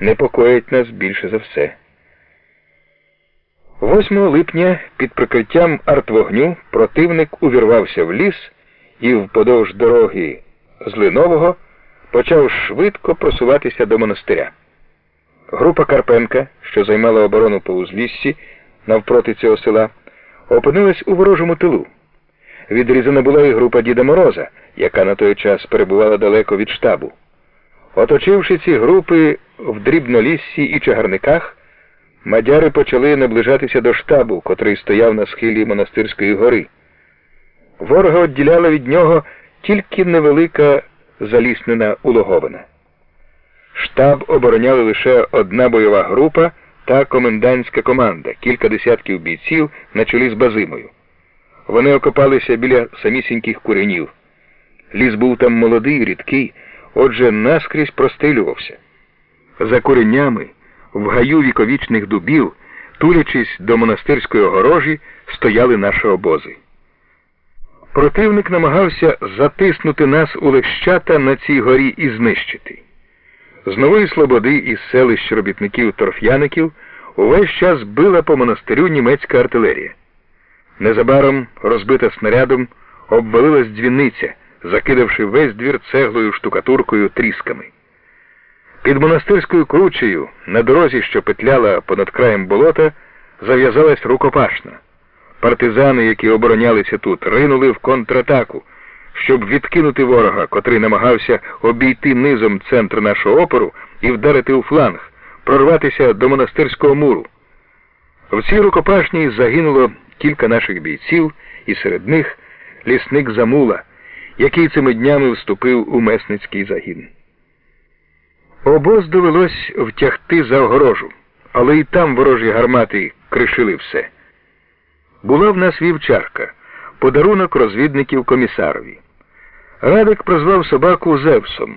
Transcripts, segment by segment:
непокоїть нас більше за все. 8 липня під прикриттям артвогню противник увірвався в ліс і вподовж дороги з Линового почав швидко просуватися до монастиря. Група Карпенка, що займала оборону по узліссі навпроти цього села, опинилась у ворожому тилу. Відрізана була і група Діда Мороза, яка на той час перебувала далеко від штабу. Оточивши ці групи в дрібноліссі і чагарниках, мадяри почали наближатися до штабу, котрий стояв на схилі монастирської гори. Ворога відділяла від нього тільки невелика заліснена улоговина. Штаб обороняли лише одна бойова група та комендантська команда, кілька десятків бійців на чолі з базимою. Вони окопалися біля самісіньких куренів. Ліс був там молодий, рідкий, отже, наскрізь простилювався. За куренями, в гаю віковічних дубів, тулячись до монастирської огорожі, стояли наші обози. Противник намагався затиснути нас у лещата на цій горі і знищити. З нової слободи із селищ робітників-торф'яників увесь час била по монастирю німецька артилерія. Незабаром, розбита снарядом, обвалилась дзвіниця, закидавши весь двір цеглою штукатуркою трісками. Під монастирською кручею, на дорозі, що петляла понад краєм болота, зав'язалась рукопашна. Партизани, які оборонялися тут, ринули в контратаку, щоб відкинути ворога, котрий намагався обійти низом центр нашого опору і вдарити у фланг, прорватися до монастирського муру. В цій рукопашній загинуло кілька наших бійців, і серед них лісник Замула, який цими днями вступив у месницький загін. Обоз довелось втягти за огорожу, але і там ворожі гармати кришили все. Була в нас вівчарка, подарунок розвідників комісарові. Радик прозвав собаку Зевсом.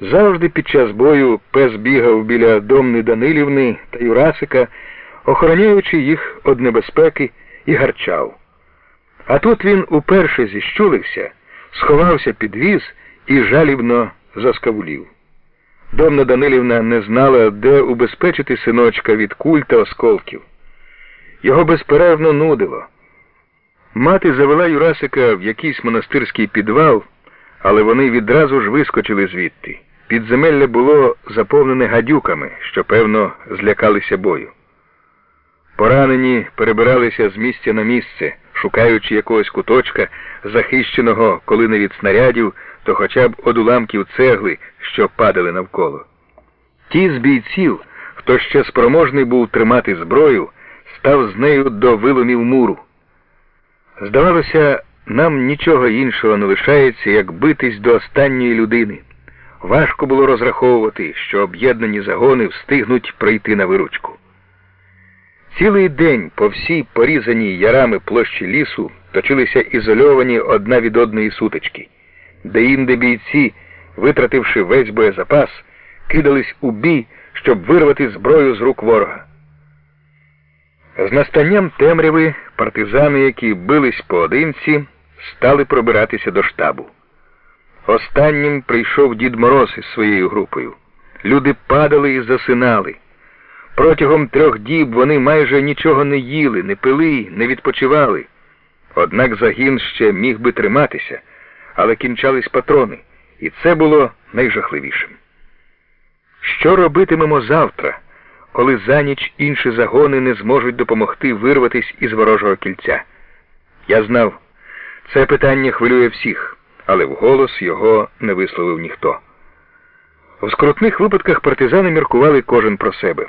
Завжди під час бою пес бігав біля домни Данилівни та Юрасика, охороняючи їх від небезпеки і гарчав. А тут він уперше зіщулився, сховався під віз і жалібно заскавулів. Домна Данилівна не знала, де убезпечити синочка від куль та осколків. Його безперервно нудило. Мати завела Юрасика в якийсь монастирський підвал, але вони відразу ж вискочили звідти. Підземелля було заповнене гадюками, що, певно, злякалися бою. Поранені перебиралися з місця на місце, шукаючи якогось куточка, захищеного, коли не від снарядів, то хоча б од уламків цегли, що падали навколо. Ті з бійців, хто ще спроможний був тримати зброю, став з нею до виломів муру. Здавалося, нам нічого іншого не лишається, як битись до останньої людини. Важко було розраховувати, що об'єднані загони встигнуть прийти на виручку. Цілий день по всій порізаній ярами площі лісу точилися ізольовані одна від одної сутички, де інде бійці, витративши весь боєзапас, кидались у бій, щоб вирвати зброю з рук ворога. З настанням темряви партизани, які бились поодинці, стали пробиратися до штабу. Останнім прийшов дід Мороз із своєю групою. Люди падали і засинали. Протягом трьох діб вони майже нічого не їли, не пили, не відпочивали. Однак загін ще міг би триматися, але кінчались патрони, і це було найжахливішим. Що робитимемо завтра, коли за ніч інші загони не зможуть допомогти вирватися із ворожого кільця? Я знав, це питання хвилює всіх, але вголос його не висловив ніхто. В скрутних випадках партизани міркували кожен про себе.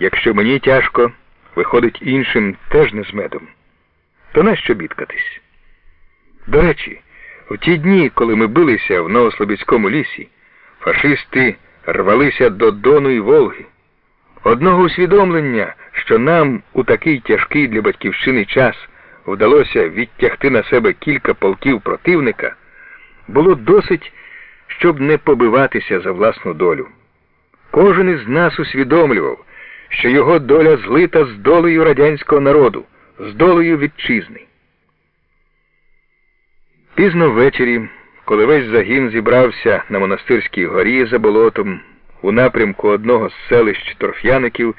Якщо мені тяжко, виходить іншим теж не з медом, то нащо бідкатись? До речі, в ті дні, коли ми билися в Новослобідському лісі, фашисти рвалися до Дону і Волги. Одного усвідомлення, що нам у такий тяжкий для батьківщини час вдалося відтягти на себе кілька полків противника, було досить, щоб не побиватися за власну долю. Кожен із нас усвідомлював, що його доля злита з долею радянського народу, з долею вітчизни. Пізно ввечері, коли весь загін зібрався на монастирській горі за болотом, у напрямку одного з селищ торф'яників